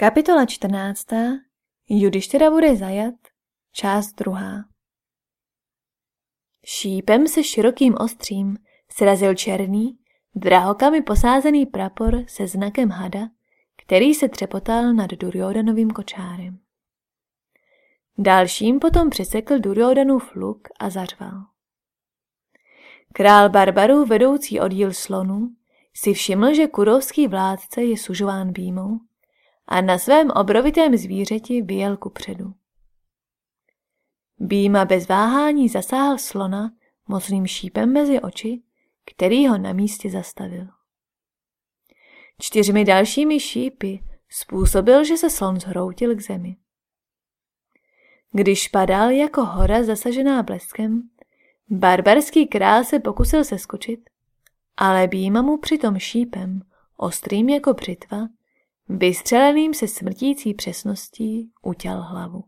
Kapitola 14. Judištěra bude zajat. Část druhá. Šípem se širokým ostřím srazil černý, drahokami posázený prapor se znakem hada, který se třepotal nad Duryodanovým kočárem. Dalším potom přesekl Duryodanův luk a zařval. Král barbarů vedoucí oddíl slonů si všiml, že kurovský vládce je sužován býmou a na svém obrovitém zvířeti vyjel ku předu. Býma bez váhání zasáhl slona mocným šípem mezi oči, který ho na místě zastavil. Čtyřmi dalšími šípy způsobil, že se slon zhroutil k zemi. Když padal jako hora zasažená bleskem, barbarský král se pokusil seskočit, ale Býma mu přitom šípem, ostrým jako břitva, vystřeleným se smrtící přesností utěl hlavu.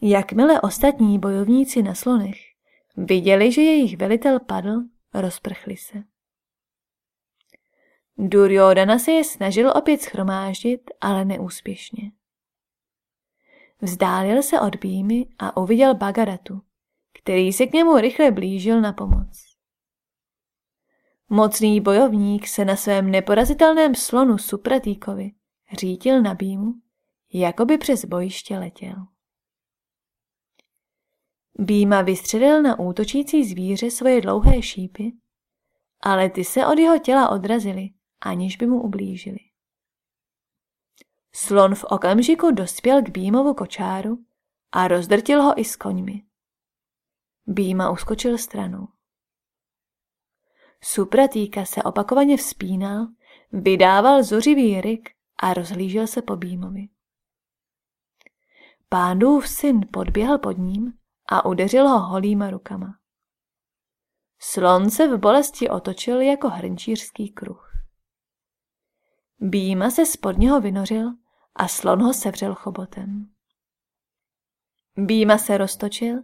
Jakmile ostatní bojovníci na slonech viděli, že jejich velitel padl, rozprchli se. Duryodana se je snažil opět schromáždit, ale neúspěšně. Vzdálil se od Býmy a uviděl Bagaratu, který se k němu rychle blížil na pomoc. Mocný bojovník se na svém neporazitelném slonu Supratíkovi řítil na býmu, jako by přes bojiště letěl. Býma vystředil na útočící zvíře svoje dlouhé šípy, ale ty se od jeho těla odrazily, aniž by mu ublížili. Slon v okamžiku dospěl k Býmovu kočáru a rozdrtil ho i s koňmi. Býma uskočil stranou. Supratýka se opakovaně vzpínal, vydával zuřivý ryk a rozhlížel se po Býmovi. Pánův syn podběhl pod ním a udeřil ho holýma rukama. Slon se v bolesti otočil jako hrnčířský kruh. Býma se spod něho vynořil a slon ho sevřel chobotem. Býma se roztočil,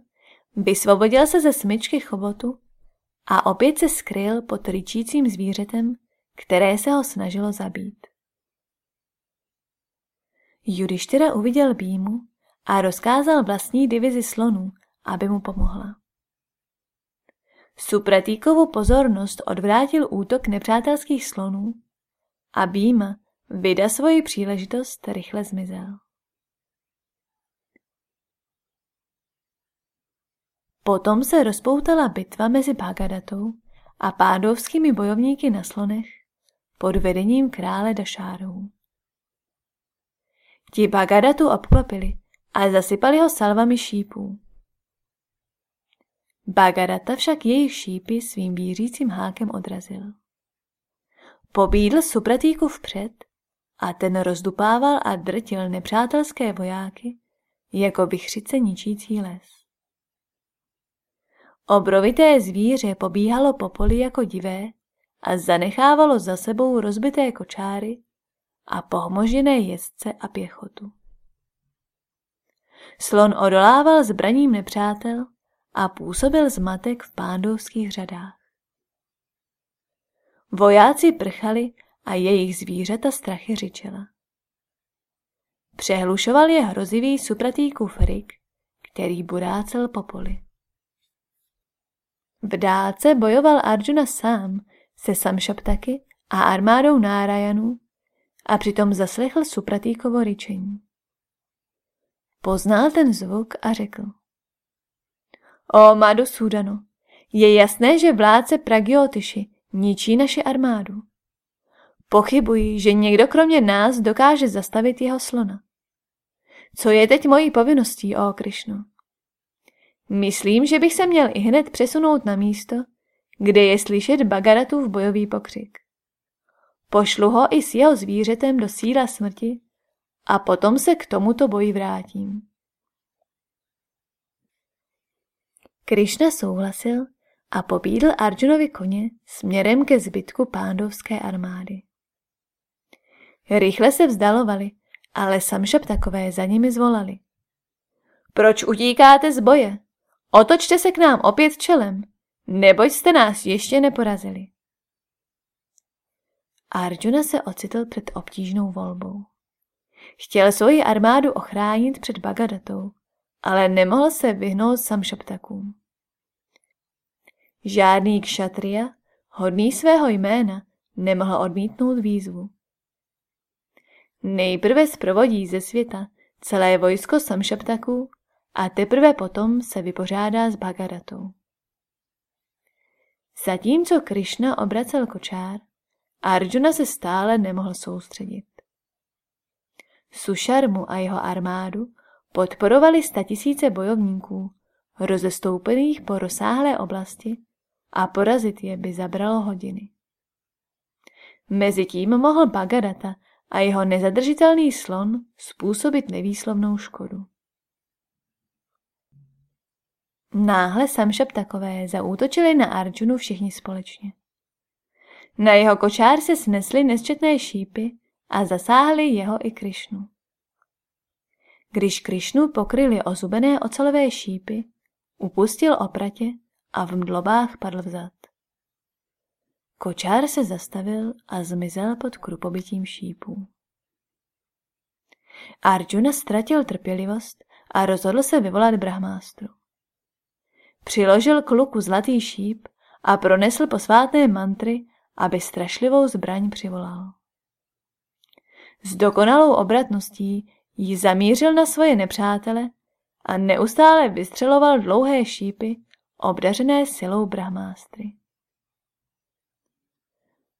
vysvobodil se ze smyčky chobotu a opět se skryl pod ryčícím zvířetem, které se ho snažilo zabít. Judištyra uviděl Býmu a rozkázal vlastní divizi slonů, aby mu pomohla. Supratýkovu pozornost odvrátil útok nepřátelských slonů a Býma, vyda svoji příležitost, rychle zmizel. Potom se rozpoutala bitva mezi Bagadatou a pádovskými bojovníky na slonech pod vedením krále Dašárů. Ti Bagadatu obklopili a zasypali ho salvami šípů. Bagadata však jejich šípy svým vířícím hákem odrazil. Pobídl Supratíku vpřed a ten rozdupával a drtil nepřátelské vojáky jako vychřice ničící les. Obrovité zvíře pobíhalo po poli jako divé a zanechávalo za sebou rozbité kočáry a pohmožené jezdce a pěchotu. Slon odolával zbraním nepřátel a působil zmatek v pándovských řadách. Vojáci prchali a jejich zvířata strachy řičela. Přehlušoval je hrozivý supratýkův rik, který burácel po poli. V dálce bojoval Arjuna sám se Samšaptaky a armádou Nárajanů a přitom zaslechl Supratýkovo ryčení. Poznal ten zvuk a řekl. O Madhusudano, je jasné, že vládce Pragyotiši ničí naši armádu. Pochybuji, že někdo kromě nás dokáže zastavit jeho slona. Co je teď mojí povinností, o Krišno? Myslím, že bych se měl i hned přesunout na místo, kde je slyšet Bagaratův bojový pokřik. Pošlu ho i s jeho zvířetem do síla smrti a potom se k tomuto boji vrátím. Krišna souhlasil a pobídl Arjunovi koně směrem ke zbytku pándovské armády. Rychle se vzdalovali, ale samšap takové za nimi zvolali. Proč utíkáte z boje? Otočte se k nám opět čelem, neboť jste nás ještě neporazili. Arjuna se ocitl před obtížnou volbou. Chtěl svoji armádu ochránit před Bagadatou, ale nemohl se vyhnout samšaptakům. Žádný kšatria, hodný svého jména, nemohl odmítnout výzvu. Nejprve zprovodí ze světa celé vojsko samšaptaků a teprve potom se vypořádá s Bagadatou. Zatímco Krišna obracel kočár, Arjuna se stále nemohl soustředit. Sušarmu a jeho armádu podporovali statisíce bojovníků, rozestoupených po rozsáhlé oblasti a porazit je by zabralo hodiny. Mezitím mohl Bagadata a jeho nezadržitelný slon způsobit nevýslovnou škodu. Náhle Samšap takové zaútočili na Arjunu všichni společně. Na jeho kočár se snesly nesčetné šípy a zasáhli jeho i Krišnu. Když Krišnu pokryli ozubené ocelové šípy, upustil opratě a v mdlobách padl vzad. Kočár se zastavil a zmizel pod krupobytím šípů. Arjuna ztratil trpělivost a rozhodl se vyvolat brahmástru. Přiložil k luku zlatý šíp a pronesl posvátné mantry, aby strašlivou zbraň přivolal. S dokonalou obratností ji zamířil na svoje nepřátele a neustále vystřeloval dlouhé šípy, obdařené silou brahmástry.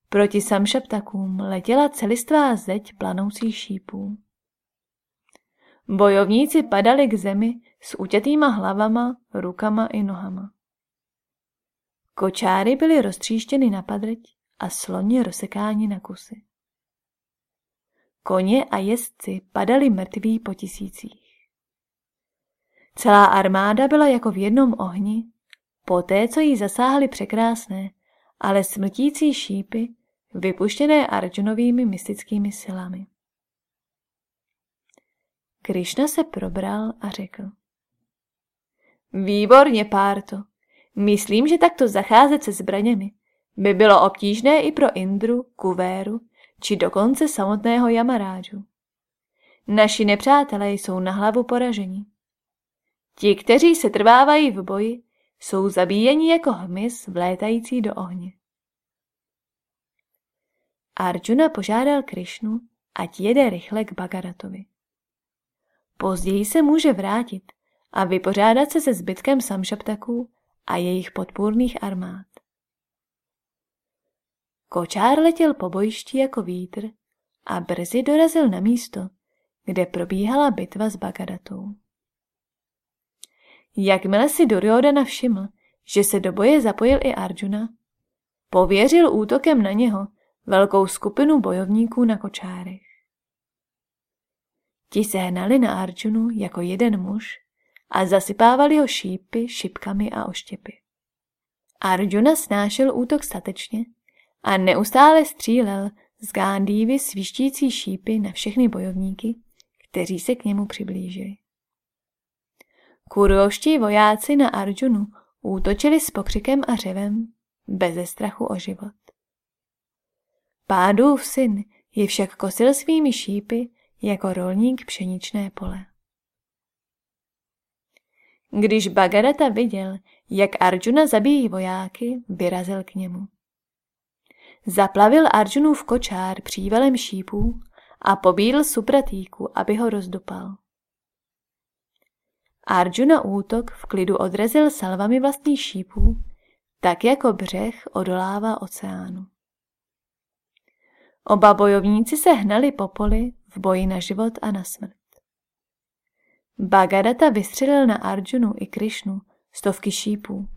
Proti samšaptakům letěla celistvá zeď planoucích šípů. Bojovníci padali k zemi s utětýma hlavama, rukama i nohama. Kočáry byly roztříštěny na padrť a sloni rozsekáni na kusy. Koně a jezdci padali mrtví po tisících. Celá armáda byla jako v jednom ohni, poté co jí zasáhly překrásné, ale smrtící šípy, vypuštěné Arjunovými mystickými silami. Krišna se probral a řekl. Výborně, Párto. Myslím, že takto zacházet se zbraněmi by bylo obtížné i pro Indru, Kuvéru či dokonce samotného Jamarádžu. Naši nepřátelé jsou na hlavu poraženi. Ti, kteří se trvávají v boji, jsou zabíjeni jako hmyz vlétající do ohně. Arjuna požádal Krišnu, ať jede rychle k Bagaratovi. Později se může vrátit a vypořádat se se zbytkem samšaptaků a jejich podpůrných armád. Kočár letěl po bojišti jako vítr a brzy dorazil na místo, kde probíhala bitva s Bagadatou. Jakmile si Duryodhana všiml, že se do boje zapojil i Arjuna, pověřil útokem na něho velkou skupinu bojovníků na kočárech. Ti se hnali na Arjunu jako jeden muž a zasypávali ho šípy, šipkami a oštěpy. Arjuna snášel útok statečně a neustále střílel z Gándívy svištící šípy na všechny bojovníky, kteří se k němu přiblížili. Kuroští vojáci na Arjunu útočili s pokřikem a řevem, beze strachu o život. Pádův syn je však kosil svými šípy jako rolník pšeničné pole. Když Bagadata viděl, jak Arjuna zabíjí vojáky, vyrazil k němu. Zaplavil Arjunův kočár přívalem šípů a pobídl Supratýku, aby ho rozdopal. Arjuna útok v klidu odrazil salvami vlastních šípů, tak jako břeh odolává oceánu. Oba bojovníci se hnali po poli v boji na život a na smrt. Bhagadata vystřelil na Arjunu i Krišnu stovky šípů,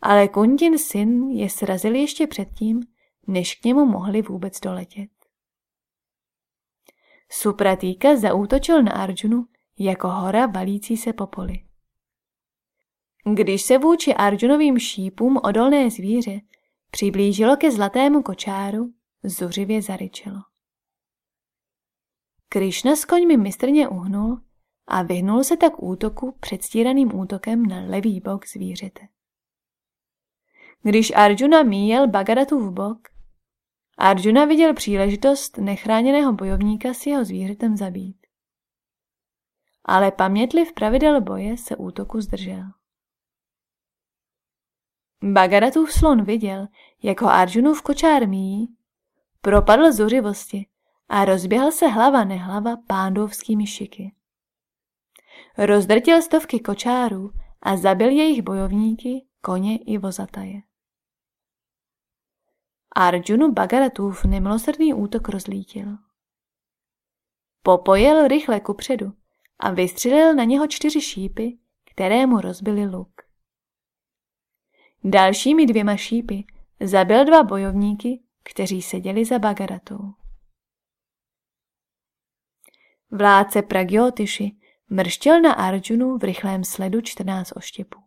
ale Kundin syn je srazil ještě předtím, než k němu mohli vůbec doletět. Supratýka zaútočil na Arjunu jako hora valící se po poli. Když se vůči Arjunovým šípům odolné zvíře přiblížilo ke zlatému kočáru, zuřivě zaryčelo. Krišna s koňmi mistrně uhnul a vyhnul se tak útoku předstíraným útokem na levý bok zvířete. Když Arjuna míjel Bagadatův bok, Arjuna viděl příležitost nechráněného bojovníka s jeho zvířetem zabít. Ale pamětliv pravidel boje se útoku zdržel. Bagaratův slon viděl, jak ho Arjunův kočár míjí, propadl zuřivosti a rozběhl se hlava nehlava pándovskými šiky. Rozdrtil stovky kočárů a zabil jejich bojovníky, koně i vozataje. Arjunu Bagaratův nemilosrdný útok rozlítil. Popojel rychle kupředu a vystřelil na něho čtyři šípy, které mu rozbili luk. Dalšími dvěma šípy zabil dva bojovníky, kteří seděli za Bagaratou. Vládce Pragyotiši mrštěl na Arjunu v rychlém sledu 14 oštěpů.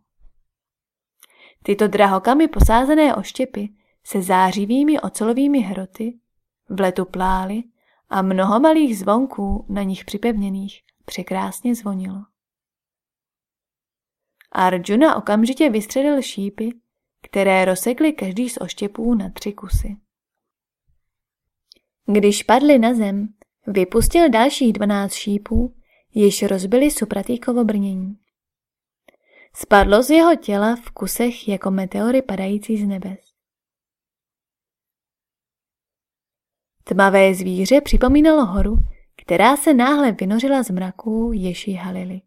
Tyto drahokamy posázené oštěpy se zářivými ocelovými hroty v letu plály a mnoho malých zvonků na nich připevněných překrásně zvonilo. Arjuna okamžitě vystřelil šípy, které rozsekly každý z oštěpů na tři kusy. Když padly na zem, vypustil dalších dvanáct šípů, jež rozbili Supratýkovo brnění. Spadlo z jeho těla v kusech jako meteory padající z nebes. Tmavé zvíře připomínalo horu, která se náhle vynořila z mraků, jež ji halili.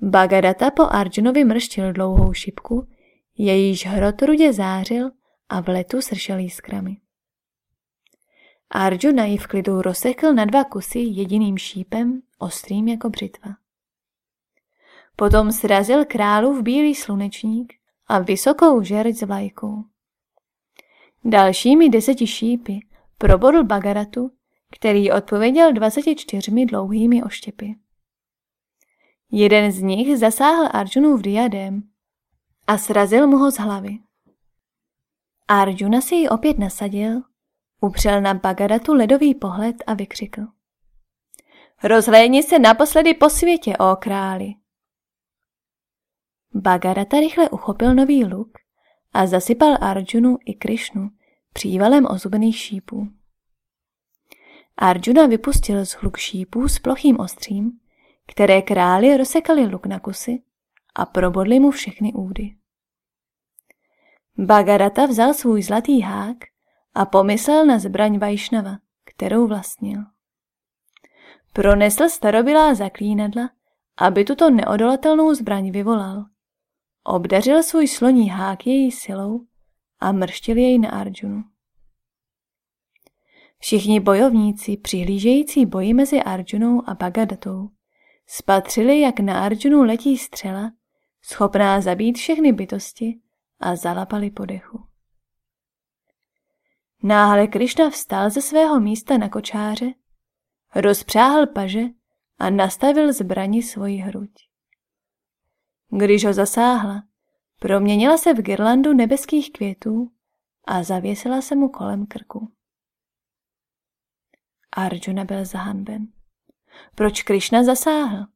Bagadata po Arjunovi mrštil dlouhou šipku, jejíž hrot rudě zářil a v letu sršel jiskrami. Arjuna ji v klidu rozsekl na dva kusy jediným šípem, ostrým jako břitva. Potom srazil v bílý slunečník a vysokou žerť s vlajkou. Dalšími deseti šípy probodl Bagaratu, který odpověděl 24 dlouhými oštěpy. Jeden z nich zasáhl Arjunův diadem a srazil mu ho z hlavy. Arjuna si ji opět nasadil, upřel na Bagadatu ledový pohled a vykřikl. Rozhlédni se naposledy po světě, ó králi. Bagarata rychle uchopil nový luk a zasypal Arjunu i Krišnu přívalem ozubených šípů. Arjuna vypustil z hluk šípů s plochým ostřím, které králi rozsekali luk na kusy a probodli mu všechny údy. Bagarata vzal svůj zlatý hák a pomyslel na zbraň Vajšnava, kterou vlastnil. Pronesl starobylá zaklínadla, aby tuto neodolatelnou zbraň vyvolal. Obdařil svůj sloní hák její silou a mrštil jej na Arjunu. Všichni bojovníci, přihlížející boji mezi Arjunou a Bagadatou, spatřili, jak na Arjunu letí střela, schopná zabít všechny bytosti a zalapali po dechu. Náhle Krišna vstal ze svého místa na kočáře, rozpřáhl paže a nastavil zbrani svoji hruď. Když ho zasáhla, proměnila se v girlandu nebeských květů a zavěsila se mu kolem krku. Arjuna byl zahanben. Proč Krišna zasáhl?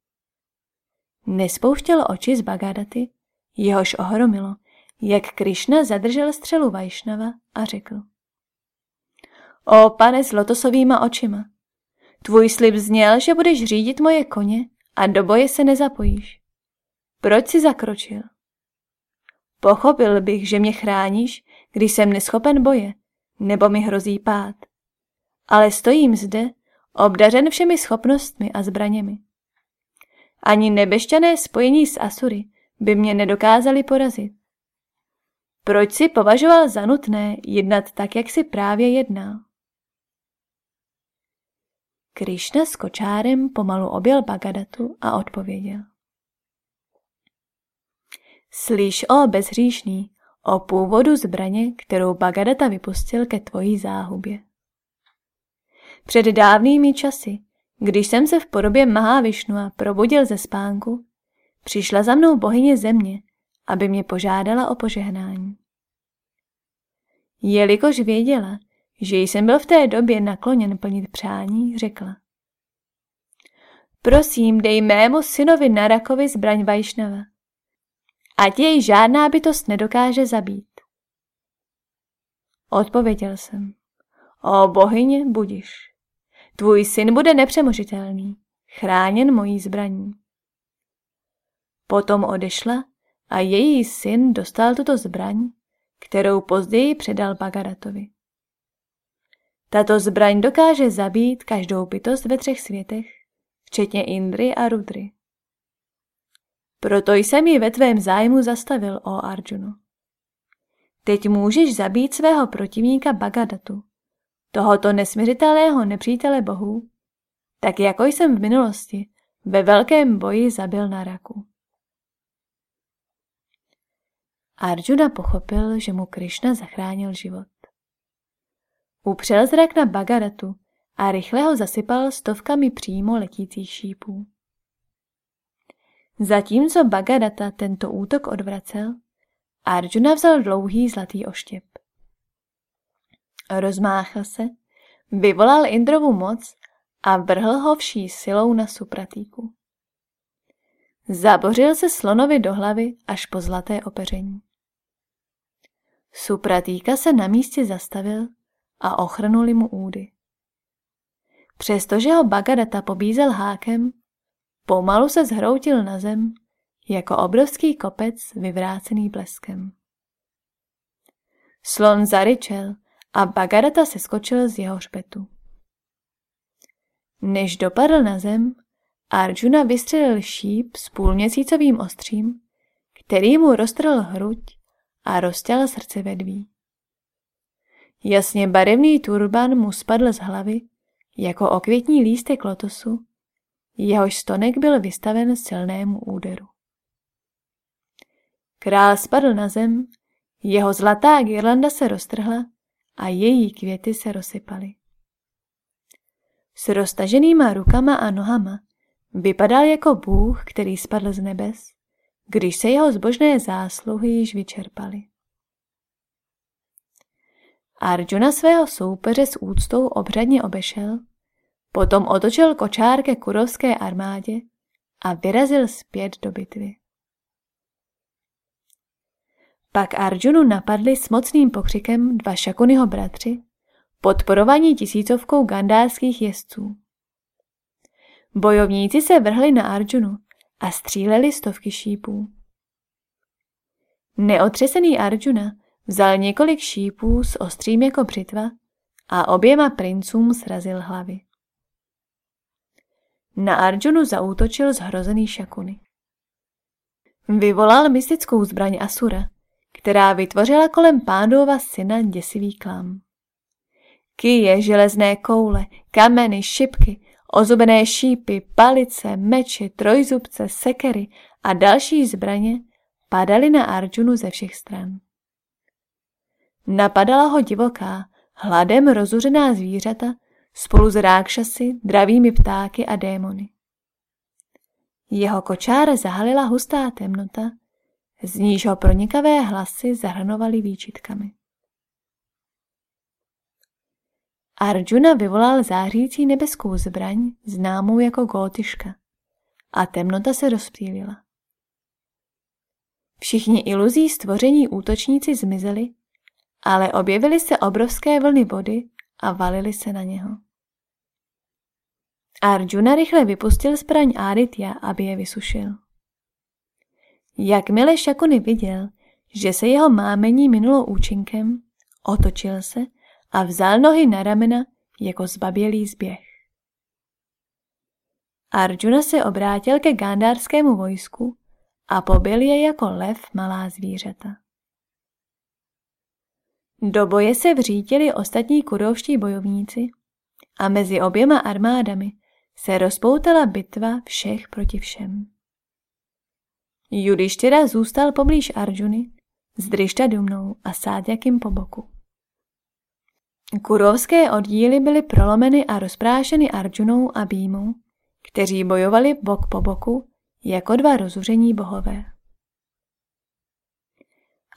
Nespouštěl oči z Bagadaty, jehož ohromilo, jak Krišna zadržel střelu Vajšnava a řekl. O pane s lotosovýma očima, tvůj slib zněl, že budeš řídit moje koně a do boje se nezapojíš. Proč si zakročil? Pochopil bych, že mě chráníš, když jsem neschopen boje, nebo mi hrozí pád. Ale stojím zde, obdařen všemi schopnostmi a zbraněmi. Ani nebešťané spojení s Asury by mě nedokázali porazit. Proč si považoval za nutné jednat tak, jak si právě jednal? Krišna s kočárem pomalu objel Bagadatu a odpověděl. Slyš, o bezhříšný, o původu zbraně, kterou Bagadata vypustil ke tvojí záhubě. Před dávnými časy, když jsem se v podobě Mahavišnua probudil ze spánku, přišla za mnou bohyně země, aby mě požádala o požehnání. Jelikož věděla, že jsem byl v té době nakloněn plnit přání, řekla. Prosím, dej mému synovi Narakovi zbraň Vajšnava. Ať jej žádná bytost nedokáže zabít. Odpověděl jsem. O bohyně, budiš. Tvůj syn bude nepřemožitelný, chráněn mojí zbraní. Potom odešla a její syn dostal tuto zbraň, kterou později předal Bagadatovi. Tato zbraň dokáže zabít každou bytost ve třech světech, včetně Indry a Rudry. Proto jsem ji ve tvém zájmu zastavil, o Arjunu. Teď můžeš zabít svého protivníka Bagadatu, tohoto nesměřitelného nepřítele bohů, tak jako jsem v minulosti ve velkém boji zabil na raku. Arjuna pochopil, že mu Krishna zachránil život. Upřel zrak na Bagadatu a rychle ho zasypal stovkami přímo letících šípů. Zatímco Bagadata tento útok odvracel, Arjuna vzal dlouhý zlatý oštěp. Rozmáchl se, vyvolal Indrovu moc a vrhl ho vší silou na Supratíku. Zabořil se slonovi do hlavy až po zlaté opeření. Supratíka se na místě zastavil a ochrnuli mu údy. Přestože ho Bagadata pobízel hákem, pomalu se zhroutil na zem jako obrovský kopec vyvrácený bleskem. Slon zaryčel a Bagadata se skočil z jeho hřbetu. Než dopadl na zem, Arjuna vystřelil šíp s půlměsícovým ostřím, který mu roztrhl hruď a roztěl srdce vedví. Jasně barevný turban mu spadl z hlavy, jako okvětní lístek lotosu, jehož stonek byl vystaven silnému úderu. Král spadl na zem, jeho zlatá girlanda se roztrhla a její květy se rozsypaly. S roztaženýma rukama a nohama vypadal jako bůh, který spadl z nebes, když se jeho zbožné zásluhy již vyčerpaly. Arjuna svého soupeře s úctou obřadně obešel, potom otočil kočár ke kurovské armádě a vyrazil zpět do bitvy. Pak Arjunu napadli s mocným pokřikem dva Šakunyho bratři, podporovaní tisícovkou gandárských jezdců. Bojovníci se vrhli na Arjunu a stříleli stovky šípů. Neotřesený Arjuna vzal několik šípů s ostrým jako břitva a oběma princům srazil hlavy. Na Arjunu zaútočil zhrozený Šakuny. Vyvolal mystickou zbraň Asura, která vytvořila kolem pádova syna děsivý klam. Kyje, železné koule, kameny, šipky, ozubené šípy, palice, meče, trojzubce, sekery a další zbraně padaly na Arjunu ze všech stran. Napadala ho divoká, hladem rozuřená zvířata spolu s rákšasy, dravými ptáky a démony. Jeho kočár zahalila hustá temnota, z níž ho pronikavé hlasy zahrnovaly výčitkami. Arjuna vyvolal zářící nebeskou zbraň, známou jako gótyška, a temnota se rozptýlila. Všichni iluzí stvoření útočníci zmizeli, ale objevily se obrovské vlny vody a valily se na něho. Arjuna rychle vypustil zbraň Aditya, aby je vysušil. Jakmile Šakuny viděl, že se jeho mámení minulo účinkem, otočil se a vzal nohy na ramena jako zbabělý zběh. Arjuna se obrátil ke gandárskému vojsku a pobil je jako lev malá zvířata. Do boje se vřítili ostatní kurovští bojovníci a mezi oběma armádami se rozpoutala bitva všech proti všem. Judištyra zůstal poblíž Arjuny s Drištadumnou a Sádjakým po boku. Kurovské oddíly byly prolomeny a rozprášeny Arjunou a Bímou, kteří bojovali bok po boku jako dva rozuření bohové.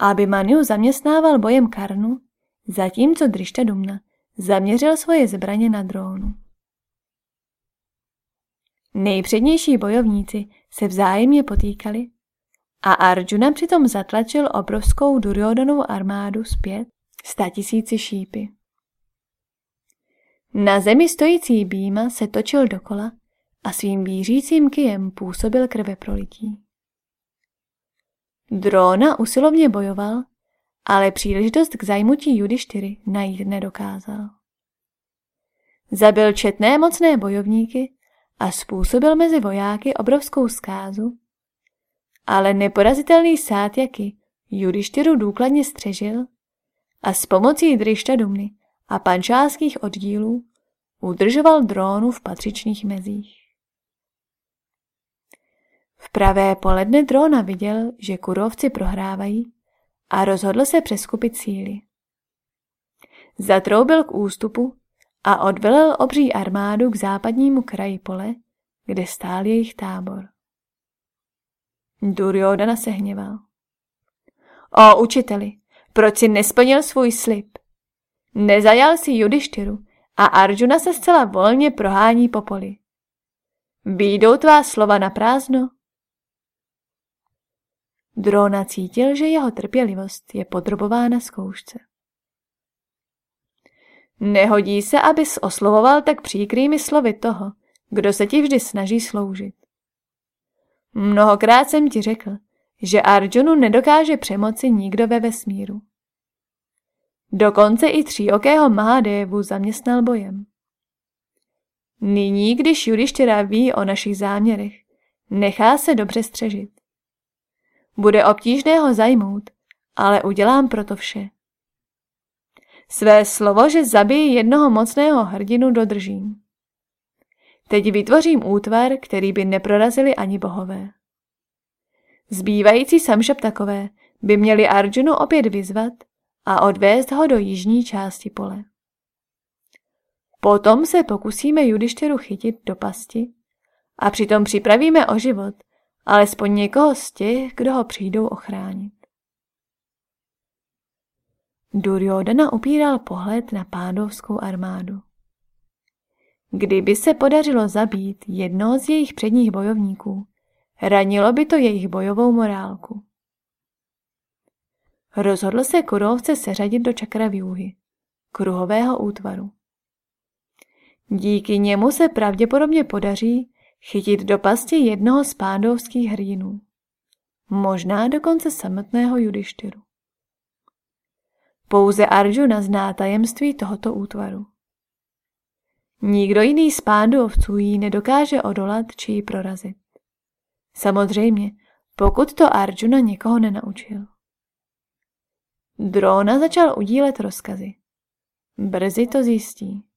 Abhimanyu zaměstnával bojem Karnu, zatímco Drištadumna zaměřil svoje zbraně na drónu. Nejpřednější bojovníci se vzájemně potýkali a Arjuna přitom zatlačil obrovskou Duryodanovou armádu zpět statisíci šípy. Na zemi stojící býma se točil dokola a svým vířícím kyjem působil krve prolití. Drona usilovně bojoval, ale příležitost k zajmutí Judištyry najít nedokázal. Zabil četné mocné bojovníky a způsobil mezi vojáky obrovskou zkázu, ale neporazitelný Sátjaky Judištyru důkladně střežil a s pomocí Drišta Dumny a pančáských oddílů udržoval drónu v patřičných mezích. V pravé poledne dróna viděl, že kurovci prohrávají a rozhodl se přeskupit síly. Zatroubil k ústupu a odvelel obří armádu k západnímu kraji pole, kde stál jejich tábor. Duryodana se hněval. O učiteli, proč si nesplnil svůj slib? Nezajal si Judištyru a Arjuna se zcela volně prohání po poli. Výjdou tvá slova na prázdno? Drona cítil, že jeho trpělivost je podrobována zkoušce. Nehodí se, abys oslovoval tak příkrými slovy toho, kdo se ti vždy snaží sloužit. Mnohokrát jsem ti řekl, že Arjunu nedokáže přemoci nikdo ve vesmíru. Dokonce i tříokého Mahadevu zaměstnal bojem. Nyní, když Judištěra ví o našich záměrech, nechá se dobře střežit. Bude obtížné ho zajmout, ale udělám proto vše. Své slovo, že zabiji jednoho mocného hrdinu, dodržím. Teď vytvořím útvar, který by neprorazili ani bohové. Zbývající takové by měli Arjunu opět vyzvat a odvést ho do jižní části pole. Potom se pokusíme Judištěru chytit do pasti a přitom připravíme o život alespoň někoho z těch, kdo ho přijdou ochránit. Duryodhana upíral pohled na pádovskou armádu. Kdyby se podařilo zabít jednoho z jejich předních bojovníků, ranilo by to jejich bojovou morálku. Rozhodl se kurovce seřadit do čakravjůhy, kruhového útvaru. Díky němu se pravděpodobně podaří chytit do pasti jednoho z pádovských hrdinů. Možná dokonce samotného Judištyru. Pouze Arjuna zná tajemství tohoto útvaru. Nikdo jiný z pádovců jí nedokáže odolat či ji prorazit. Samozřejmě, pokud to Arjuna někoho nenaučil. Drona začal udílet rozkazy. Brzy to zjistí.